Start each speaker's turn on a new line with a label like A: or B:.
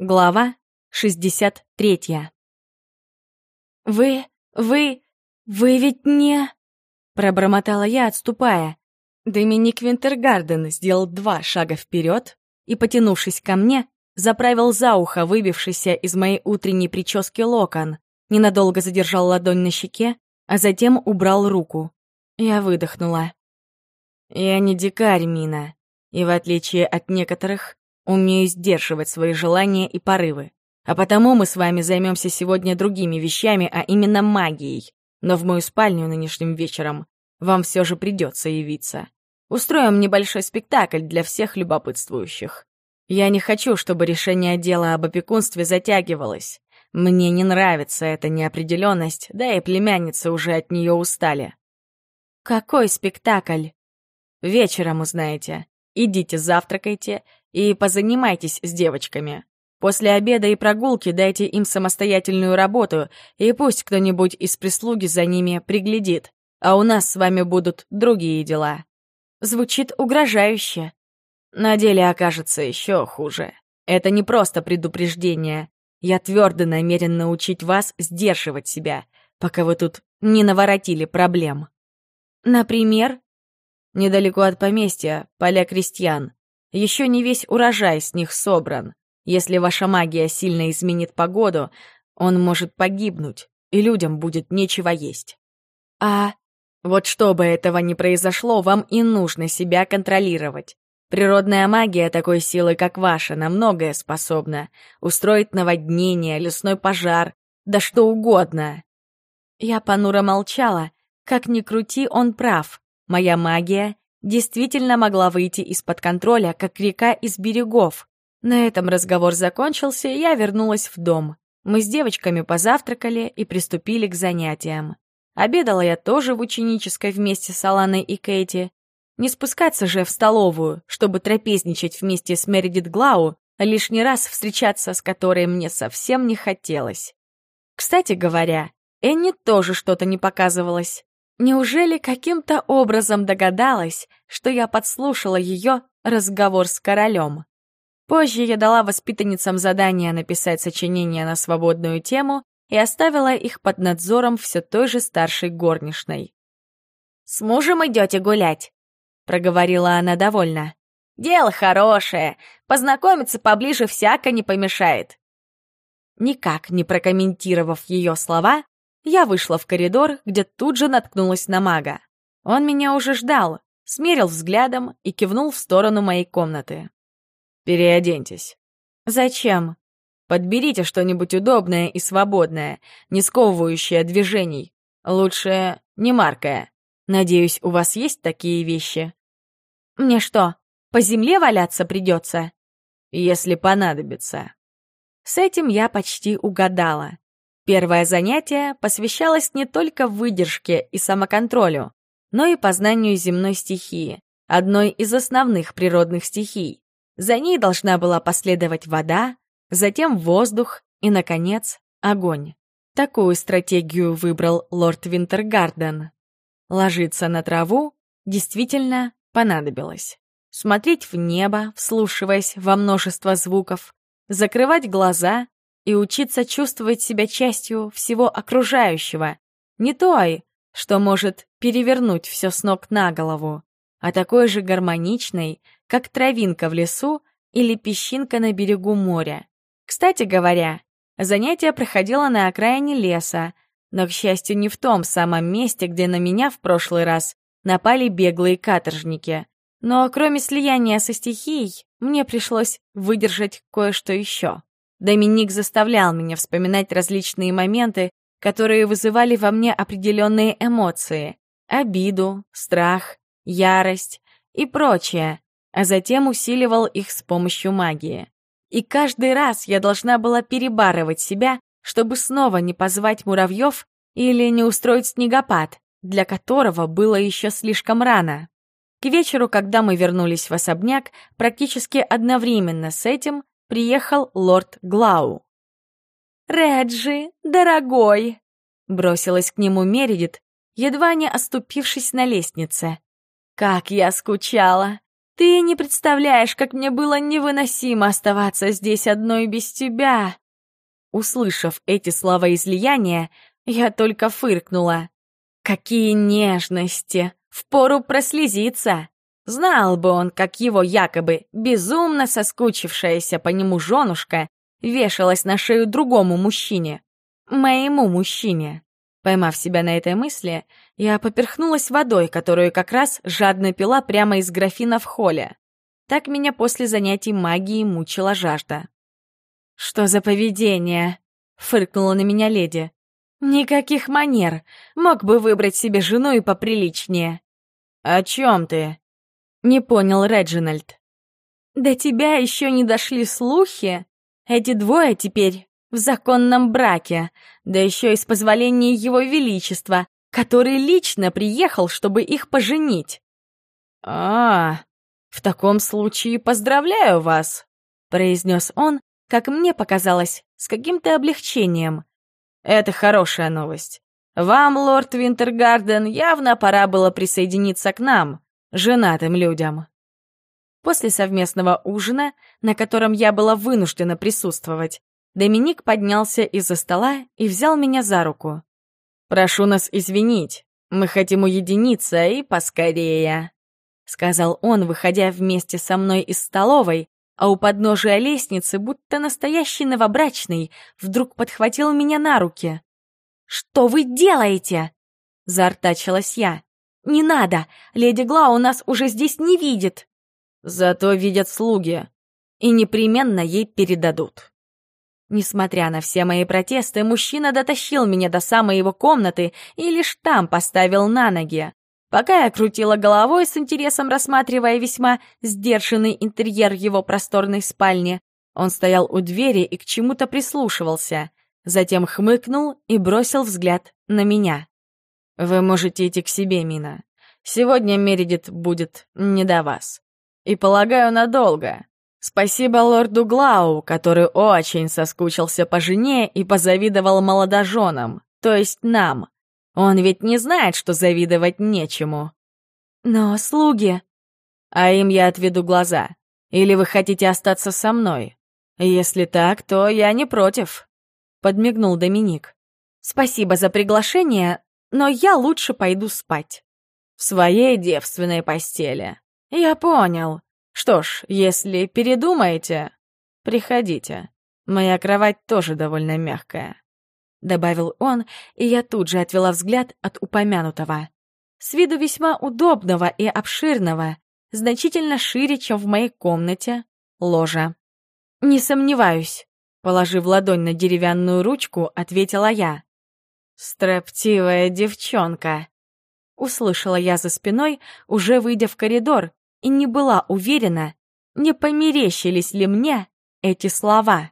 A: Глава 63
B: «Вы... вы... вы ведь не...» Пробормотала я, отступая. Доминик Винтергарден сделал два шага вперед и, потянувшись ко мне, заправил за ухо выбившийся из моей утренней прически локон, ненадолго задержал ладонь на щеке, а затем убрал руку. Я выдохнула. «Я не дикарь, Мина, и в отличие от некоторых, умею сдерживать свои желания и порывы. А потому мы с вами займемся сегодня другими вещами, а именно магией. Но в мою спальню нынешним вечером вам все же придется явиться. Устроим небольшой спектакль для всех любопытствующих. Я не хочу, чтобы решение дела об опекунстве затягивалось. Мне не нравится эта неопределенность, да и племянницы уже от нее устали. Какой спектакль? Вечером узнаете. Идите завтракайте и позанимайтесь с девочками. После обеда и прогулки дайте им самостоятельную работу, и пусть кто-нибудь из прислуги за ними приглядит, а у нас с вами будут другие дела. Звучит угрожающе. На деле окажется еще хуже. Это не просто предупреждение. Я твердо намерен научить вас сдерживать себя, пока вы тут не наворотили проблем. Например, недалеко от поместья поля крестьян. Еще не весь урожай с них собран. Если ваша магия сильно изменит погоду, он может погибнуть, и людям будет нечего есть. А вот чтобы этого не произошло, вам и нужно себя контролировать. Природная магия такой силы, как ваша, на многое способна. Устроить наводнение, лесной пожар, да что угодно. Я понуро молчала. Как ни крути, он прав. Моя магия действительно могла выйти из-под контроля, как река из берегов. На этом разговор закончился, и я вернулась в дом. Мы с девочками позавтракали и приступили к занятиям. Обедала я тоже в ученической вместе с Аланой и Кэти. Не спускаться же в столовую, чтобы трапезничать вместе с Мередит Глау, лишний раз встречаться с которой мне совсем не хотелось. Кстати говоря, Энни тоже что-то не показывалось. Неужели каким-то образом догадалась, что я подслушала ее разговор с королем? Позже я дала воспитанницам задание написать сочинение на свободную тему и оставила их под надзором все той же старшей горничной. «С мужем идете гулять?» — проговорила она довольно. «Дело хорошее. Познакомиться поближе всяко не помешает». Никак не прокомментировав ее слова, я вышла в коридор, где тут же наткнулась на мага. Он меня уже ждал, смерил взглядом и кивнул в сторону моей комнаты. Переоденьтесь. Зачем? Подберите что-нибудь удобное и свободное, не сковывающее движений. Лучше не маркое. Надеюсь, у вас есть такие вещи? Мне что, по земле валяться придется? Если понадобится. С этим я почти угадала. Первое занятие посвящалось не только выдержке и самоконтролю, но и познанию земной стихии, одной из основных природных стихий. За ней должна была последовать вода, затем воздух и, наконец, огонь. Такую стратегию выбрал лорд Винтергарден. Ложиться на траву действительно понадобилось. Смотреть в небо, вслушиваясь во множество звуков, закрывать глаза и учиться чувствовать себя частью всего окружающего, не той, что может перевернуть все с ног на голову, а такой же гармоничной, как травинка в лесу или песчинка на берегу моря. Кстати говоря, занятие проходило на окраине леса, но, к счастью, не в том самом месте, где на меня в прошлый раз напали беглые каторжники. Но кроме слияния со стихией, мне пришлось выдержать кое-что еще. Доминик заставлял меня вспоминать различные моменты, которые вызывали во мне определенные эмоции — обиду, страх, ярость и прочее, а затем усиливал их с помощью магии. И каждый раз я должна была перебарывать себя, чтобы снова не позвать муравьев или не устроить снегопад, для которого было еще слишком рано. К вечеру, когда мы вернулись в особняк, практически одновременно с этим приехал лорд Глау. «Реджи, дорогой!» — бросилась к нему Мередит, едва не оступившись на лестнице. «Как я скучала! Ты не представляешь, как мне было невыносимо оставаться здесь одной без тебя!» Услышав эти слова излияния, я только фыркнула. «Какие нежности! Впору прослезиться!» Знал бы он, как его якобы безумно соскучившаяся по нему женушка вешалась на шею другому мужчине. Моему мужчине. Поймав себя на этой мысли, я поперхнулась водой, которую как раз жадно пила прямо из графина в холле. Так меня после занятий магией мучила жажда. «Что за поведение?» — фыркнула на меня леди. «Никаких манер. Мог бы выбрать себе жену и поприличнее». «О чем ты?» Не понял Реджинальд. До тебя еще не дошли слухи? Эти двое теперь в законном браке, да еще и с позволения его величества, который лично приехал, чтобы их поженить. А, в таком случае поздравляю вас, произнес он, как мне показалось, с каким-то облегчением. Это хорошая новость. Вам, лорд Винтергарден, явно пора было присоединиться к нам женатым людям. После совместного ужина, на котором я была вынуждена присутствовать, Доминик поднялся из-за стола и взял меня за руку. «Прошу нас извинить, мы хотим уединиться и поскорее», — сказал он, выходя вместе со мной из столовой, а у подножия лестницы, будто настоящий новобрачный, вдруг подхватил меня на руки. «Что вы делаете?» — заортачилась я. «Не надо! Леди Глау нас уже здесь не видит!» «Зато видят слуги, и непременно ей передадут». Несмотря на все мои протесты, мужчина дотащил меня до самой его комнаты и лишь там поставил на ноги. Пока я крутила головой с интересом, рассматривая весьма сдержанный интерьер его просторной спальни, он стоял у двери и к чему-то прислушивался, затем хмыкнул и бросил взгляд на меня. Вы можете идти к себе, Мина. Сегодня Мередит будет не до вас. И, полагаю, надолго. Спасибо лорду Глау, который очень соскучился по жене и позавидовал молодоженам, то есть нам. Он ведь не знает, что завидовать нечему. Но слуги... А им я отведу глаза. Или вы хотите остаться со мной? Если так, то я не против. Подмигнул Доминик. Спасибо за приглашение, но я лучше пойду спать. В своей девственной постели. Я понял. Что ж, если передумаете, приходите. Моя кровать тоже довольно мягкая. Добавил он, и я тут же отвела взгляд от упомянутого. С виду весьма удобного и обширного, значительно шире, чем в моей комнате, ложа. «Не сомневаюсь», — положив ладонь на деревянную ручку, ответила я. «Строптивая девчонка!» Услышала я за спиной, уже выйдя в коридор, и не была уверена, не померещились ли мне эти слова.